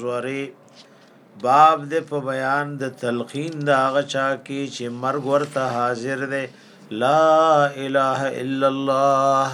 زوري باب د په بیان د تلقین دا غچا کې چې مرګ ورته حاضر دی لا اله الا الله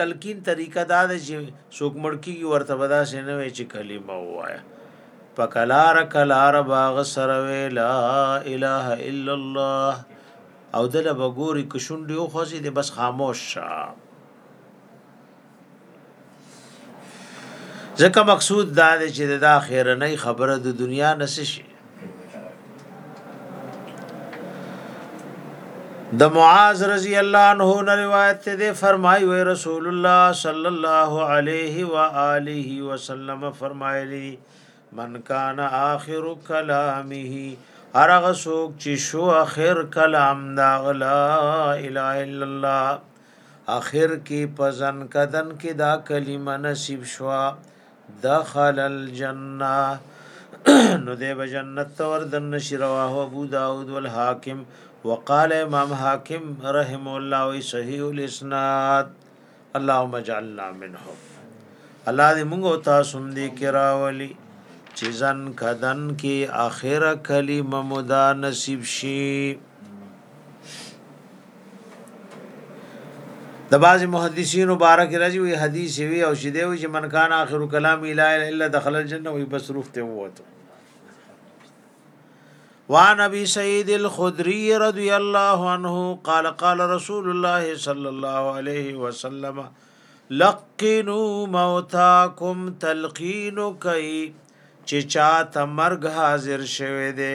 تلقین طریقه دا ده چې څوک مړ کیږي ورته بدا سي نه وي چې کلمه وایا پکلار کلار باغ سره لا اله الا الله او دله بګوري کشون دی خو سي بس خاموش شه ځکه مقصود دا دی چې د اخرنۍ خبره د دنیا نس شي د معاذ رضی الله عنه نه روایت ده فرمای وی رسول الله صلی الله علیه و آله وسلم فرمایلی من کان آخر کلامه هرغه څوک چې شو اخر کلام دا لا اله الا الله اخر کی په ځنکدن کی دا کلمه نصیب شوا دخل الجنه نو دی به جنت ته ور دن شي رواه ابو داود والحاکم وقال امام حاکم رحم الله وی صحیح الاسناد اللهم اجعلنا منهم الله دې موږ او تاسو هم دې کراولي چې ځن کدن کې اخره کلمه مدا نصیب شي د بعض محدثین مبارک راځي وی حدیث وی او شیدې وی چې من کان اخر کلام الا الا دخل الجنه وی بس روح ته وته وعن ابي سعيد الخدري رضي الله عنه قال قال رسول الله صلى الله عليه وسلم لقنوا موتاكم تلقين کوي چې چا ته مرګ حاضر شوه دی